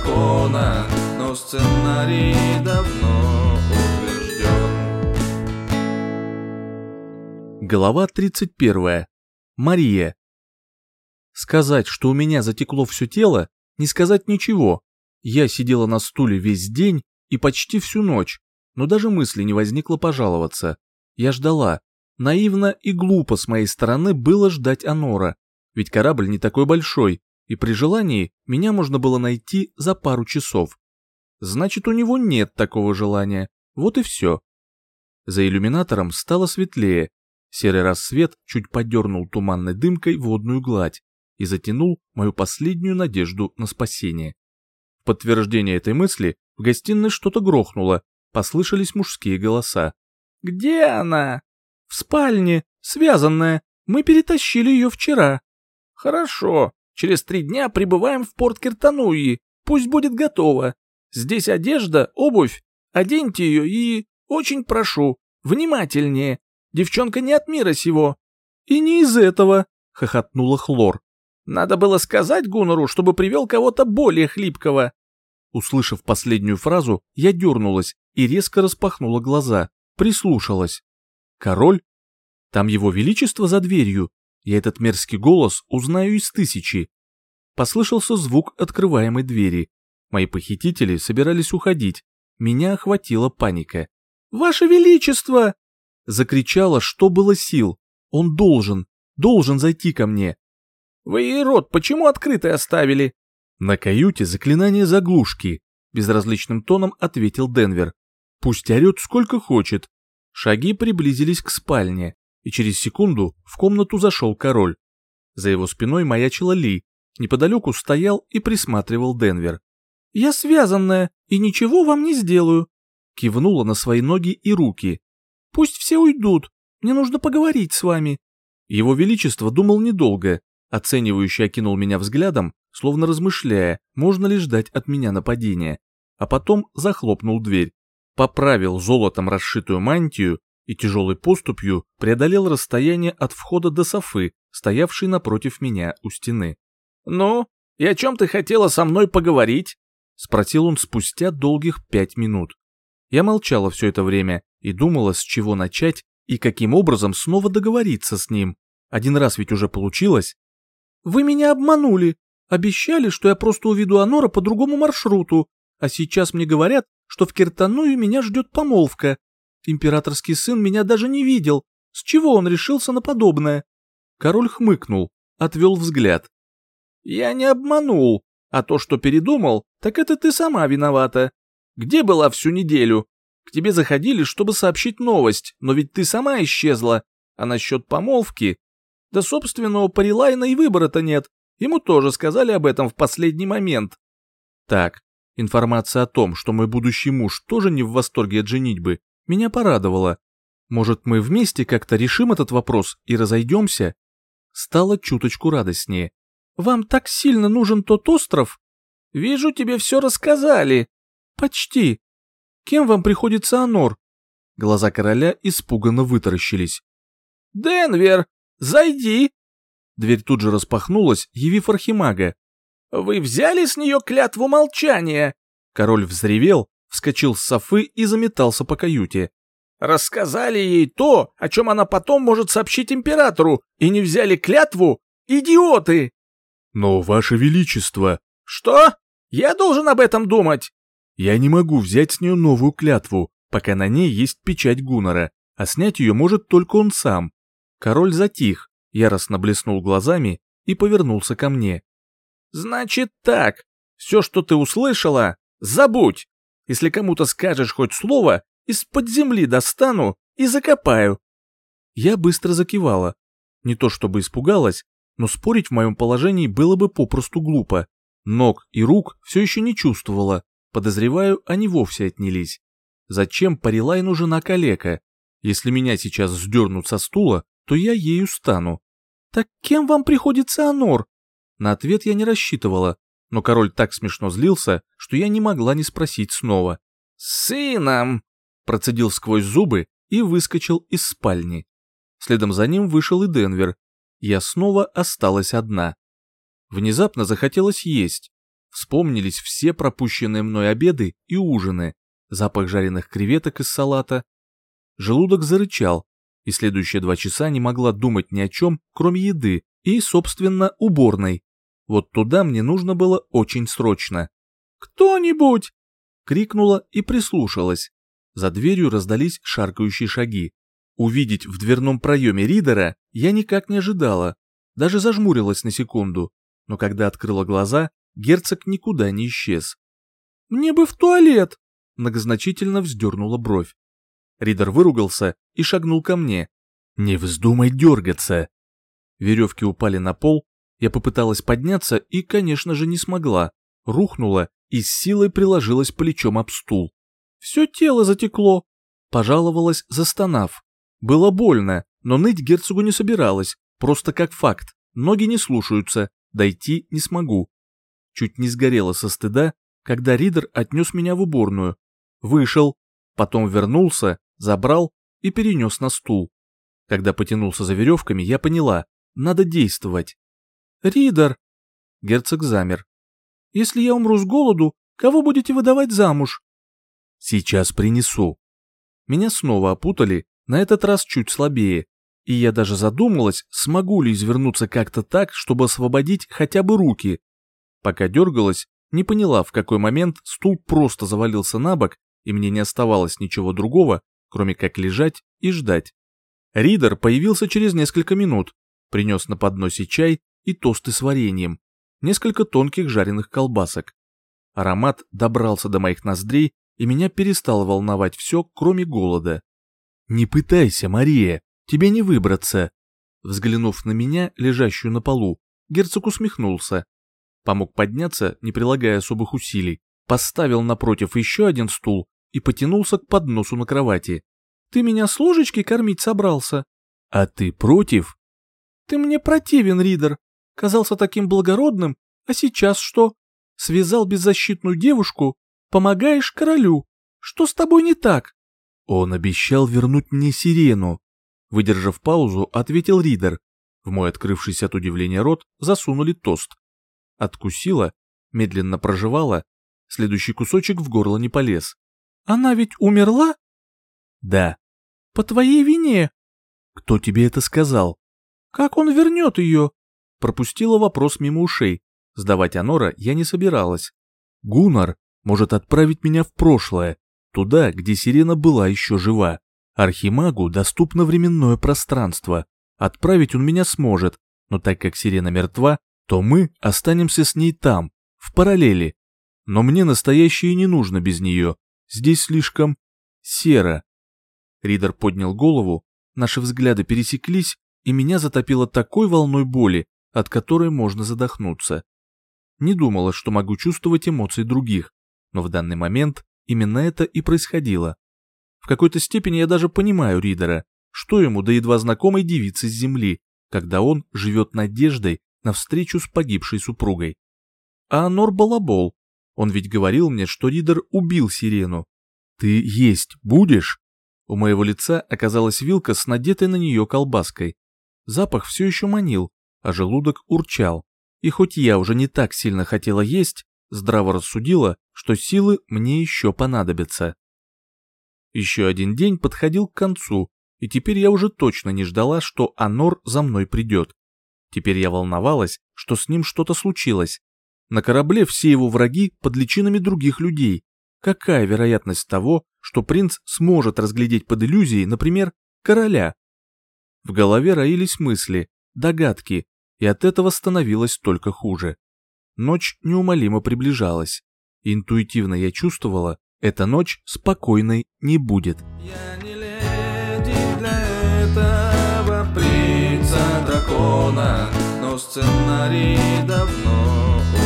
закона, но сценарий давно утвержден. Глава 31. Мария. Сказать, что у меня затекло все тело, не сказать ничего. Я сидела на стуле весь день и почти всю ночь, но даже мысли не возникло пожаловаться. Я ждала, Наивно и глупо с моей стороны было ждать Анора, ведь корабль не такой большой, и при желании меня можно было найти за пару часов. Значит, у него нет такого желания, вот и все. За иллюминатором стало светлее, серый рассвет чуть подернул туманной дымкой водную гладь и затянул мою последнюю надежду на спасение. В подтверждение этой мысли в гостиной что-то грохнуло, послышались мужские голоса. «Где она?» в спальне, связанная. Мы перетащили ее вчера». «Хорошо. Через три дня прибываем в порт Киртануи. Пусть будет готово. Здесь одежда, обувь. Оденьте ее и... Очень прошу, внимательнее. Девчонка не от мира сего». «И не из этого», — хохотнула Хлор. «Надо было сказать Гунору, чтобы привел кого-то более хлипкого». Услышав последнюю фразу, я дернулась и резко распахнула глаза, прислушалась. Король там его величество за дверью. Я этот мерзкий голос узнаю из тысячи. Послышался звук открываемой двери. Мои похитители собирались уходить. Меня охватила паника. «Ваше величество!» Закричала, что было сил. «Он должен, должен зайти ко мне!» «Вы, ирод, почему открытой оставили?» На каюте заклинание заглушки. Безразличным тоном ответил Денвер. «Пусть орет сколько хочет». Шаги приблизились к спальне и через секунду в комнату зашел король. За его спиной маячила Ли, неподалеку стоял и присматривал Денвер. «Я связанная и ничего вам не сделаю», — кивнула на свои ноги и руки. «Пусть все уйдут, мне нужно поговорить с вами». Его Величество думал недолго, оценивающе окинул меня взглядом, словно размышляя, можно ли ждать от меня нападения, а потом захлопнул дверь, поправил золотом расшитую мантию и тяжелой поступью преодолел расстояние от входа до Софы, стоявшей напротив меня у стены. «Ну, и о чем ты хотела со мной поговорить?» — спросил он спустя долгих пять минут. Я молчала все это время и думала, с чего начать и каким образом снова договориться с ним. Один раз ведь уже получилось. «Вы меня обманули. Обещали, что я просто уведу Анора по другому маршруту, а сейчас мне говорят, что в Киртаную меня ждет помолвка, Императорский сын меня даже не видел. С чего он решился на подобное? Король хмыкнул, отвел взгляд. Я не обманул, а то, что передумал, так это ты сама виновата. Где была всю неделю? К тебе заходили, чтобы сообщить новость, но ведь ты сама исчезла. А насчет помолвки? Да собственного Парилайна и выбора-то нет. Ему тоже сказали об этом в последний момент. Так, информация о том, что мой будущий муж тоже не в восторге от женитьбы, меня порадовало. Может, мы вместе как-то решим этот вопрос и разойдемся? Стало чуточку радостнее. Вам так сильно нужен тот остров? Вижу, тебе все рассказали. Почти. Кем вам приходится Анор? Глаза короля испуганно вытаращились. «Денвер, зайди!» Дверь тут же распахнулась, явив архимага. «Вы взяли с нее клятву молчания?» Король взревел, вскочил с софы и заметался по каюте. «Рассказали ей то, о чем она потом может сообщить императору, и не взяли клятву? Идиоты!» «Но, ваше величество...» «Что? Я должен об этом думать!» «Я не могу взять с нее новую клятву, пока на ней есть печать Гуннера, а снять ее может только он сам». Король затих, яростно блеснул глазами и повернулся ко мне. «Значит так, все, что ты услышала, забудь!» если кому-то скажешь хоть слово, из-под земли достану и закопаю». Я быстро закивала. Не то чтобы испугалась, но спорить в моем положении было бы попросту глупо. Ног и рук все еще не чувствовала, подозреваю, они вовсе отнялись. Зачем Парилайну жена калека? Если меня сейчас сдернут со стула, то я ею стану. «Так кем вам приходится Анор?» На ответ я не рассчитывала, но король так смешно злился, что я не могла не спросить снова. «Сыном!» – процедил сквозь зубы и выскочил из спальни. Следом за ним вышел и Денвер. Я снова осталась одна. Внезапно захотелось есть. Вспомнились все пропущенные мной обеды и ужины, запах жареных креветок из салата. Желудок зарычал, и следующие два часа не могла думать ни о чем, кроме еды и, собственно, уборной, вот туда мне нужно было очень срочно. «Кто-нибудь!» — крикнула и прислушалась. За дверью раздались шаркающие шаги. Увидеть в дверном проеме Ридера я никак не ожидала, даже зажмурилась на секунду, но когда открыла глаза, герцог никуда не исчез. «Мне бы в туалет!» — многозначительно вздернула бровь. Ридер выругался и шагнул ко мне. «Не вздумай дергаться!» Веревки упали на пол, я попыталась подняться и, конечно же, не смогла. Рухнула и с силой приложилась плечом об стул. Все тело затекло. Пожаловалась, застонав. Было больно, но ныть герцогу не собиралась, просто как факт. Ноги не слушаются, дойти не смогу. Чуть не сгорела со стыда, когда Ридер отнес меня в уборную. Вышел, потом вернулся, забрал и перенес на стул. Когда потянулся за веревками, я поняла, надо действовать. Ридер!» Герцог замер. «Если я умру с голоду, кого будете выдавать замуж?» «Сейчас принесу». Меня снова опутали, на этот раз чуть слабее, и я даже задумалась, смогу ли извернуться как-то так, чтобы освободить хотя бы руки. Пока дергалась, не поняла, в какой момент стул просто завалился на бок, и мне не оставалось ничего другого, кроме как лежать и ждать. Ридер появился через несколько минут, принес на подносе чай и тосты с вареньем, несколько тонких жареных колбасок. Аромат добрался до моих ноздрей, и меня перестало волновать все, кроме голода. «Не пытайся, Мария, тебе не выбраться!» Взглянув на меня, лежащую на полу, герцог усмехнулся. Помог подняться, не прилагая особых усилий, поставил напротив еще один стул и потянулся к подносу на кровати. «Ты меня с ложечки кормить собрался?» «А ты против?» «Ты мне противен, Ридер!» казался таким благородным, а сейчас что? Связал беззащитную девушку, помогаешь королю. Что с тобой не так?» «Он обещал вернуть мне сирену», — выдержав паузу, ответил Ридер. В мой открывшийся от удивления рот засунули тост. Откусила, медленно прожевала. следующий кусочек в горло не полез. «Она ведь умерла?» «Да». «По твоей вине?» «Кто тебе это сказал?» «Как он вернет ее?» пропустила вопрос мимо ушей. Сдавать Анора я не собиралась. Гунар может отправить меня в прошлое, туда, где сирена была еще жива. Архимагу доступно временное пространство. Отправить он меня сможет, но так как сирена мертва, то мы останемся с ней там, в параллели. Но мне настоящее не нужно без нее. Здесь слишком... серо. Ридер поднял голову, наши взгляды пересеклись, и меня затопило такой волной боли, от которой можно задохнуться. Не думала, что могу чувствовать эмоции других, но в данный момент именно это и происходило. В какой-то степени я даже понимаю Ридера, что ему до едва знакомой девицы с земли, когда он живет надеждой на встречу с погибшей супругой. А Нор балабол. Он ведь говорил мне, что Ридер убил Сирену. «Ты есть будешь?» У моего лица оказалась вилка с надетой на нее колбаской. Запах все еще манил, а желудок урчал, и хоть я уже не так сильно хотела есть, здраво рассудила, что силы мне еще понадобятся. Еще один день подходил к концу, и теперь я уже точно не ждала, что Анор за мной придет. Теперь я волновалась, что с ним что-то случилось. На корабле все его враги под личинами других людей. Какая вероятность того, что принц сможет разглядеть под иллюзией, например, короля? В голове роились мысли, догадки, и от этого становилось только хуже. Ночь неумолимо приближалась. Интуитивно я чувствовала, эта ночь спокойной не будет. Я не леди для этого птица дракона, но сценарий давно